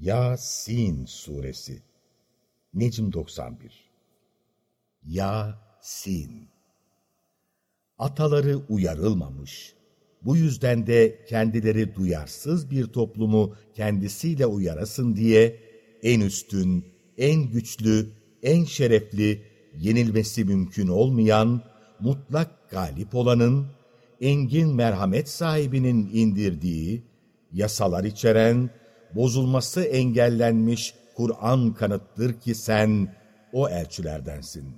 Yasin Suresi Necm 91 Yasin Ataları uyarılmamış. Bu yüzden de kendileri duyarsız bir toplumu kendisiyle uyarasın diye en üstün, en güçlü, en şerefli, yenilmesi mümkün olmayan, mutlak galip olanın, engin merhamet sahibinin indirdiği, yasalar içeren, bozulması engellenmiş Kur'an kanıttır ki sen o elçilerdensin.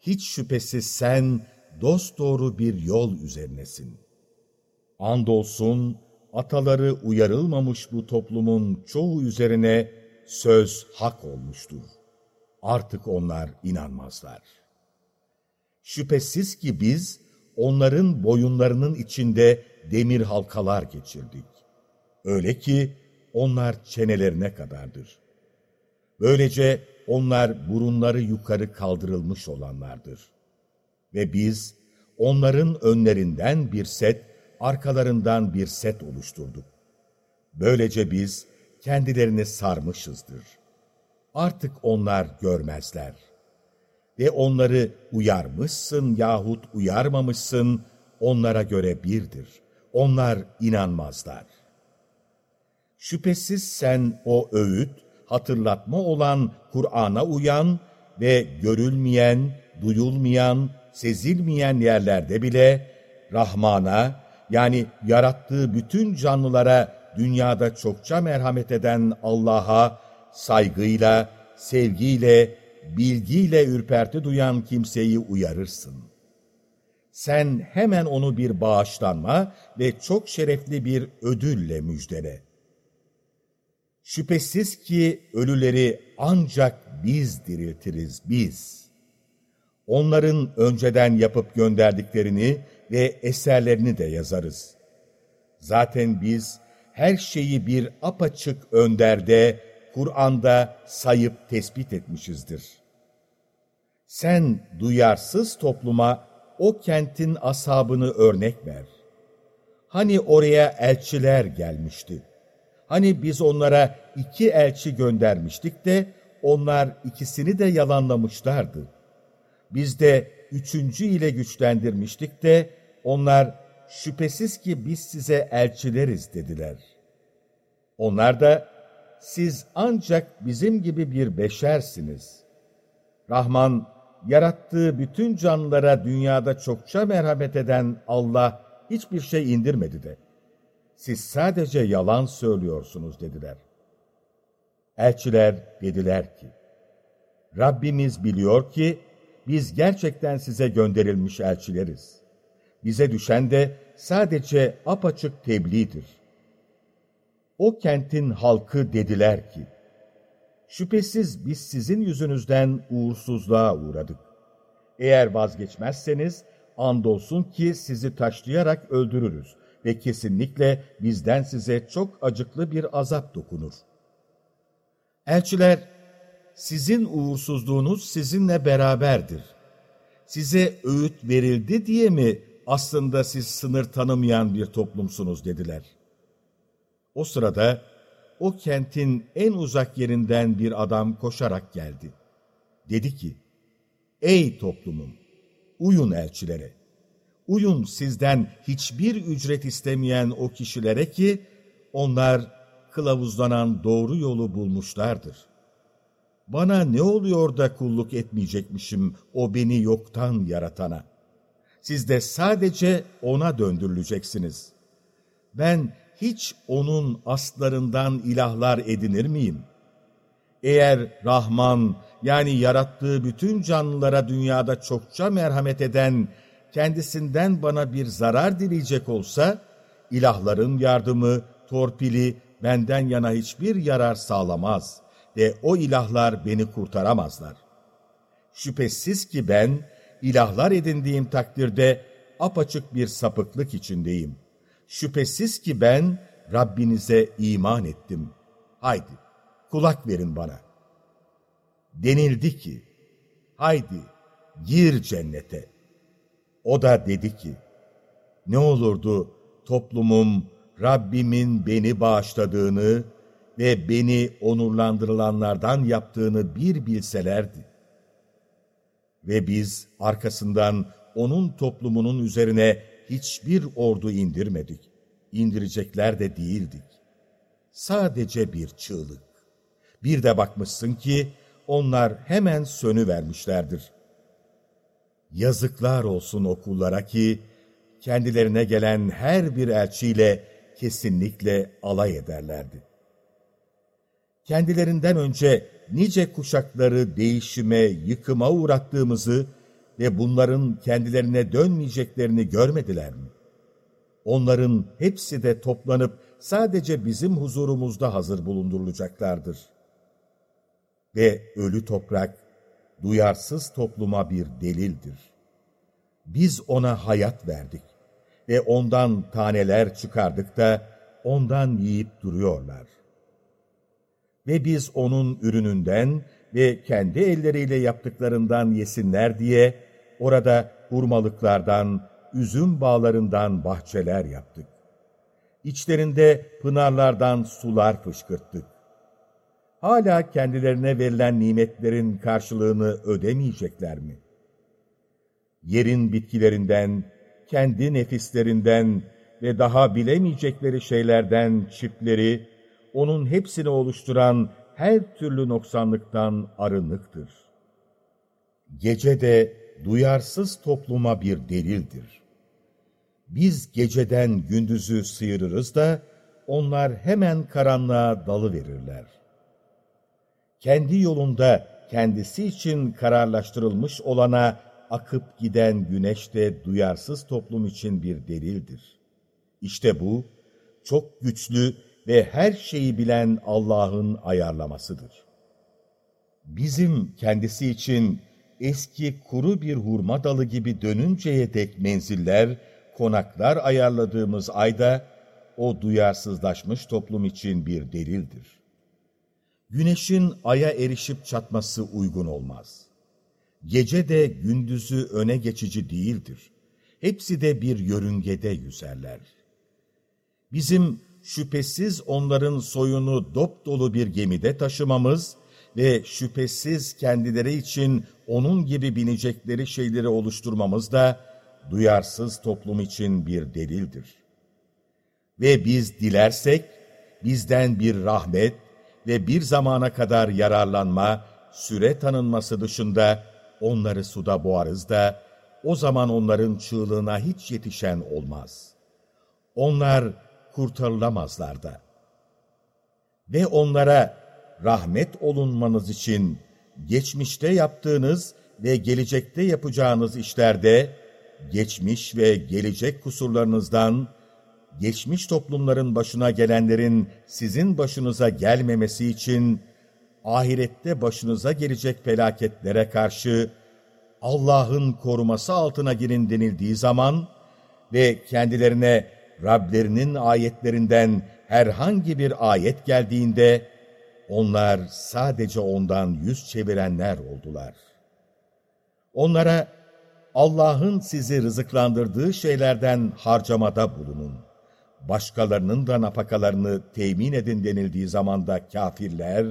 Hiç şüphesiz sen dosdoğru bir yol üzerinesin. Andolsun ataları uyarılmamış bu toplumun çoğu üzerine söz hak olmuştur. Artık onlar inanmazlar. Şüphesiz ki biz onların boyunlarının içinde demir halkalar geçirdik. Öyle ki onlar çenelerine kadardır. Böylece onlar burunları yukarı kaldırılmış olanlardır. Ve biz onların önlerinden bir set, arkalarından bir set oluşturduk. Böylece biz kendilerini sarmışızdır. Artık onlar görmezler. Ve onları uyarmışsın yahut uyarmamışsın, onlara göre birdir. Onlar inanmazlar. Şüphesiz sen o öğüt, hatırlatma olan Kur'an'a uyan ve görülmeyen, duyulmayan, sezilmeyen yerlerde bile Rahman'a yani yarattığı bütün canlılara dünyada çokça merhamet eden Allah'a saygıyla, sevgiyle, bilgiyle ürperti duyan kimseyi uyarırsın. Sen hemen onu bir bağışlanma ve çok şerefli bir ödülle müjdele. Şüphesiz ki ölüleri ancak biz diriltiriz biz. Onların önceden yapıp gönderdiklerini ve eserlerini de yazarız. Zaten biz her şeyi bir apaçık önderde, Kur'an'da sayıp tespit etmişizdir. Sen duyarsız topluma o kentin asabını örnek ver. Hani oraya elçiler gelmişti. Hani biz onlara iki elçi göndermiştik de onlar ikisini de yalanlamışlardı. Biz de üçüncü ile güçlendirmiştik de onlar şüphesiz ki biz size elçileriz dediler. Onlar da siz ancak bizim gibi bir beşersiniz. Rahman yarattığı bütün canlılara dünyada çokça merhamet eden Allah hiçbir şey indirmedi de siz sadece yalan söylüyorsunuz dediler. Elçiler dediler ki, Rabbimiz biliyor ki biz gerçekten size gönderilmiş elçileriz. Bize düşen de sadece apaçık tebliğdir. O kentin halkı dediler ki, Şüphesiz biz sizin yüzünüzden uğursuzluğa uğradık. Eğer vazgeçmezseniz andolsun ki sizi taşlayarak öldürürüz ve kesinlikle bizden size çok acıklı bir azap dokunur. Elçiler, sizin uğursuzluğunuz sizinle beraberdir. Size öğüt verildi diye mi aslında siz sınır tanımayan bir toplumsunuz dediler. O sırada o kentin en uzak yerinden bir adam koşarak geldi. Dedi ki, Ey toplumum, uyun elçilere uyun sizden hiçbir ücret istemeyen o kişilere ki onlar kılavuzlanan doğru yolu bulmuşlardır. Bana ne oluyor da kulluk etmeyecekmişim o beni yoktan yaratana? Siz de sadece ona döndürüleceksiniz. Ben hiç onun aslarından ilahlar edinir miyim? Eğer Rahman yani yarattığı bütün canlılara dünyada çokça merhamet eden kendisinden bana bir zarar dileyecek olsa, ilahların yardımı, torpili benden yana hiçbir yarar sağlamaz ve o ilahlar beni kurtaramazlar. Şüphesiz ki ben, ilahlar edindiğim takdirde apaçık bir sapıklık içindeyim. Şüphesiz ki ben Rabbinize iman ettim. Haydi kulak verin bana. Denildi ki, haydi gir cennete. O da dedi ki, ne olurdu toplumum Rabbimin beni bağışladığını, ve beni onurlandırılanlardan yaptığını bir bilselerdi. Ve biz arkasından onun toplumunun üzerine hiçbir ordu indirmedik. İndirecekler de değildik. Sadece bir çığlık. Bir de bakmışsın ki onlar hemen sönü vermişlerdir. Yazıklar olsun okullara ki kendilerine gelen her bir elçiyle kesinlikle alay ederlerdi. Kendilerinden önce nice kuşakları değişime, yıkıma uğrattığımızı ve bunların kendilerine dönmeyeceklerini görmediler mi? Onların hepsi de toplanıp sadece bizim huzurumuzda hazır bulundurulacaklardır. Ve ölü toprak, duyarsız topluma bir delildir. Biz ona hayat verdik ve ondan taneler çıkardık da ondan yiyip duruyorlar. Ve biz onun ürününden ve kendi elleriyle yaptıklarından yesinler diye orada hurmalıklardan, üzüm bağlarından bahçeler yaptık. İçlerinde pınarlardan sular fışkırttık. Hala kendilerine verilen nimetlerin karşılığını ödemeyecekler mi? Yerin bitkilerinden, kendi nefislerinden ve daha bilemeyecekleri şeylerden çiftleri, onun hepsini oluşturan her türlü noksanlıktan arınıktır. Gece de duyarsız topluma bir delildir. Biz geceden gündüzü sıyırırız da onlar hemen karanlığa dalı verirler. Kendi yolunda kendisi için kararlaştırılmış olana akıp giden güneş de duyarsız toplum için bir delildir. İşte bu, çok güçlü ve her şeyi bilen Allah'ın ayarlamasıdır. Bizim kendisi için eski kuru bir hurma dalı gibi dönünceye dek menziller, konaklar ayarladığımız ayda, o duyarsızlaşmış toplum için bir delildir. Güneşin aya erişip çatması uygun olmaz. Gece de gündüzü öne geçici değildir. Hepsi de bir yörüngede yüzerler. Bizim şüphesiz onların soyunu dop dolu bir gemide taşımamız ve şüphesiz kendileri için onun gibi binecekleri şeyleri oluşturmamız da duyarsız toplum için bir delildir. Ve biz dilersek bizden bir rahmet ve bir zamana kadar yararlanma, süre tanınması dışında onları suda boğarız da o zaman onların çığlığına hiç yetişen olmaz. Onlar kurtarılamazlar da. Ve onlara rahmet olunmanız için geçmişte yaptığınız ve gelecekte yapacağınız işlerde geçmiş ve gelecek kusurlarınızdan, geçmiş toplumların başına gelenlerin sizin başınıza gelmemesi için ahirette başınıza gelecek felaketlere karşı Allah'ın koruması altına girin denildiği zaman ve kendilerine Rablerinin ayetlerinden herhangi bir ayet geldiğinde onlar sadece ondan yüz çevirenler oldular. Onlara Allah'ın sizi rızıklandırdığı şeylerden harcamada bulunun. Başkalarının da napakalarını temin edin denildiği zamanda kafirler,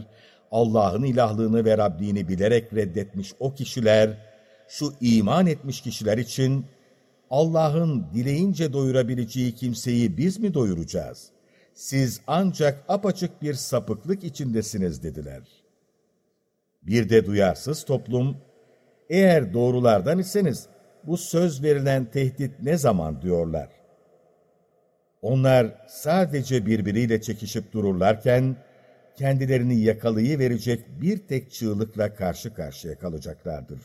Allah'ın ilahlığını ve Rabbini bilerek reddetmiş o kişiler, şu iman etmiş kişiler için Allah'ın dileyince doyurabileceği kimseyi biz mi doyuracağız? Siz ancak apaçık bir sapıklık içindesiniz dediler. Bir de duyarsız toplum, eğer doğrulardan iseniz bu söz verilen tehdit ne zaman diyorlar. Onlar sadece birbiriyle çekişip dururlarken, kendilerini yakalayıverecek bir tek çığlıkla karşı karşıya kalacaklardır.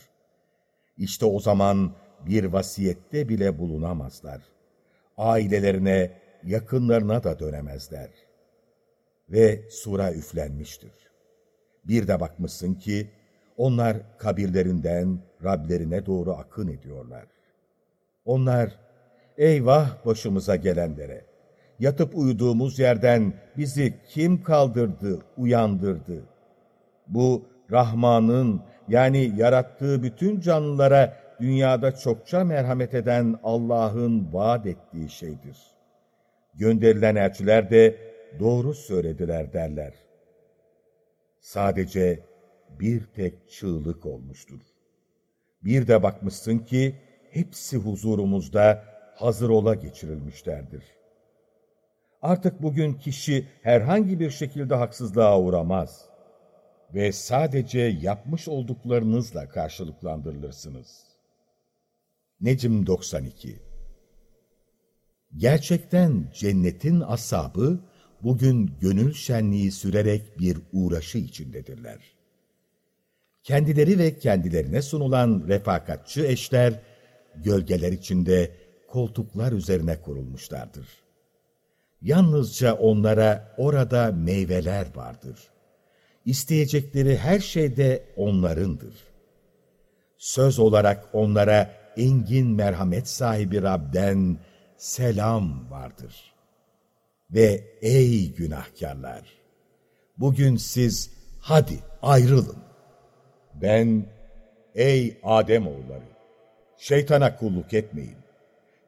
İşte o zaman bir vasiyette bile bulunamazlar. Ailelerine, yakınlarına da dönemezler. Ve sura üflenmiştir. Bir de bakmışsın ki, onlar kabirlerinden Rablerine doğru akın ediyorlar. Onlar, eyvah başımıza gelenlere, yatıp uyuduğumuz yerden bizi kim kaldırdı, uyandırdı? Bu Rahman'ın yani yarattığı bütün canlılara dünyada çokça merhamet eden Allah'ın vaat ettiği şeydir. Gönderilen elçiler de doğru söylediler derler. sadece bir tek çığlık olmuştur. Bir de bakmışsın ki hepsi huzurumuzda hazır ola geçirilmişlerdir. Artık bugün kişi herhangi bir şekilde haksızlığa uğramaz ve sadece yapmış olduklarınızla karşılıklandırılırsınız. Necim 92 Gerçekten cennetin asabı bugün gönül şenliği sürerek bir uğraşı içindedirler. Kendileri ve kendilerine sunulan refakatçı eşler, gölgeler içinde koltuklar üzerine kurulmuşlardır. Yalnızca onlara orada meyveler vardır. İsteyecekleri her şey de onlarındır. Söz olarak onlara engin merhamet sahibi Rab'den selam vardır. Ve ey günahkarlar! Bugün siz hadi ayrılın. Ben, ey Adem oğulları, şeytana kulluk etmeyin.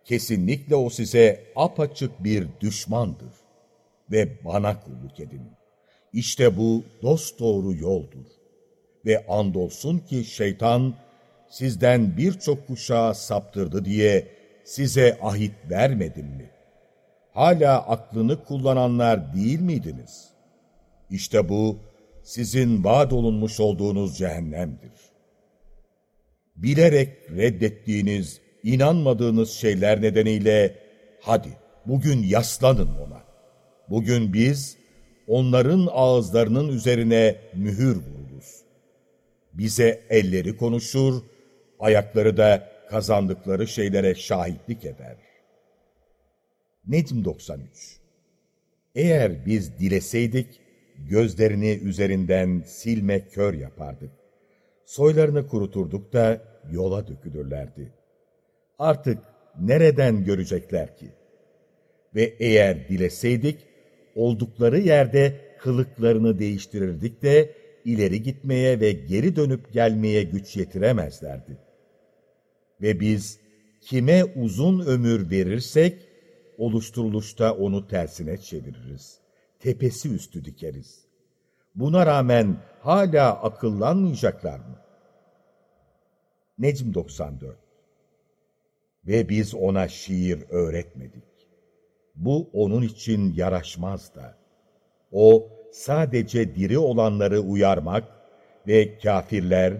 Kesinlikle o size apaçık bir düşmandır. Ve bana kulluk edin. İşte bu dosdoğru yoldur. Ve andolsun ki şeytan sizden birçok kuşağı saptırdı diye size ahit vermedim mi? Hala aklını kullananlar değil miydiniz? İşte bu sizin vaat olunmuş olduğunuz cehennemdir. Bilerek reddettiğiniz, inanmadığınız şeyler nedeniyle hadi bugün yaslanın ona. Bugün biz onların ağızlarının üzerine mühür vururuz. Bize elleri konuşur, ayakları da kazandıkları şeylere şahitlik eder. Necm 93 Eğer biz dileseydik, gözlerini üzerinden silme kör yapardık. Soylarını kuruturduk da yola dökülürlerdi. Artık nereden görecekler ki? Ve eğer dileseydik, oldukları yerde kılıklarını değiştirirdik de ileri gitmeye ve geri dönüp gelmeye güç yetiremezlerdi. Ve biz kime uzun ömür verirsek, oluşturuluşta onu tersine çeviririz. Tepesi üstü dikeriz. Buna rağmen hala akıllanmayacaklar mı? Necm 94 Ve biz ona şiir öğretmedik. Bu onun için yaraşmaz da. O sadece diri olanları uyarmak ve kafirler,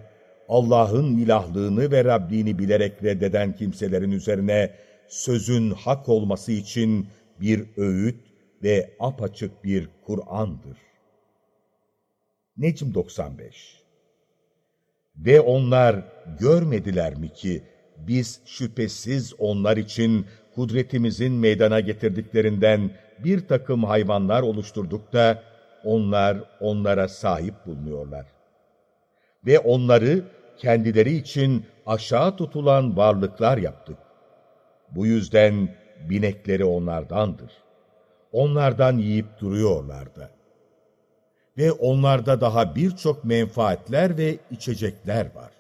Allah'ın ilahlığını ve Rabbini bilerek reddeden kimselerin üzerine sözün hak olması için bir öğüt ve apaçık bir Kur'an'dır. Necm 95 Ve onlar görmediler mi ki biz şüphesiz onlar için kudretimizin meydana getirdiklerinden bir takım hayvanlar oluşturduk da onlar onlara sahip bulunuyorlar. Ve onları kendileri için aşağı tutulan varlıklar yaptık. Bu yüzden binekleri onlardandır. Onlardan yiyip duruyorlar da. Ve onlarda daha birçok menfaatler ve içecekler var.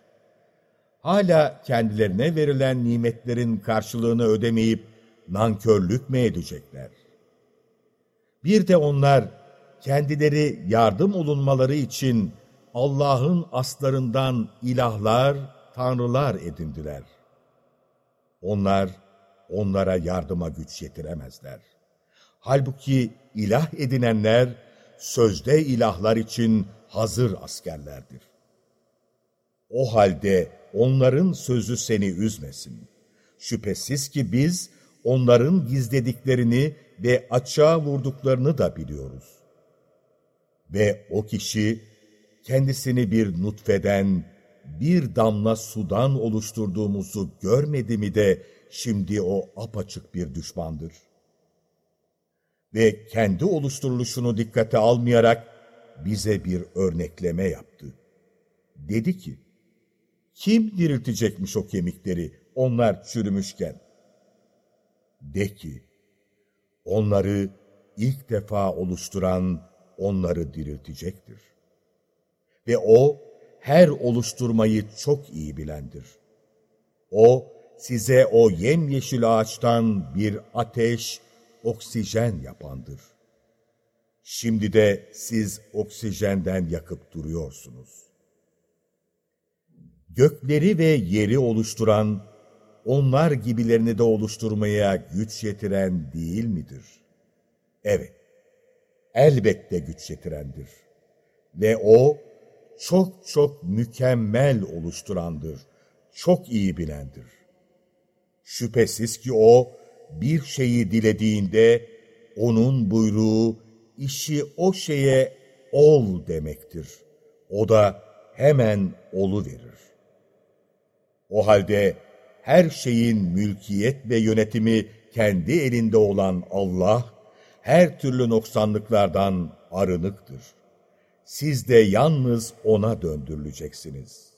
Hala kendilerine verilen nimetlerin karşılığını ödemeyip nankörlük mü edecekler? Bir de onlar kendileri yardım olunmaları için Allah'ın aslarından ilahlar, tanrılar edindiler. Onlar, onlara yardıma güç yetiremezler. Halbuki ilah edinenler, sözde ilahlar için hazır askerlerdir. O halde onların sözü seni üzmesin. Şüphesiz ki biz onların gizlediklerini ve açığa vurduklarını da biliyoruz. Ve o kişi kendisini bir nutfeden, bir damla sudan oluşturduğumuzu görmedi mi de şimdi o apaçık bir düşmandır. Ve kendi oluşturuluşunu dikkate almayarak bize bir örnekleme yaptı. Dedi ki, kim diriltecekmiş o kemikleri onlar çürümüşken? De ki, onları ilk defa oluşturan onları diriltecektir. Ve O, her oluşturmayı çok iyi bilendir. O, size o yemyeşil ağaçtan bir ateş, oksijen yapandır. Şimdi de siz oksijenden yakıp duruyorsunuz. Gökleri ve yeri oluşturan, onlar gibilerini de oluşturmaya güç yetiren değil midir? Evet, elbette güç yetirendir. Ve O, çok çok mükemmel oluşturandır, çok iyi bilendir. Şüphesiz ki O, bir şeyi dilediğinde, O'nun buyruğu, işi o şeye ol demektir. O da hemen olu verir. O halde her şeyin mülkiyet ve yönetimi kendi elinde olan Allah, her türlü noksanlıklardan arınıktır. Siz de yalnız O'na döndürüleceksiniz.''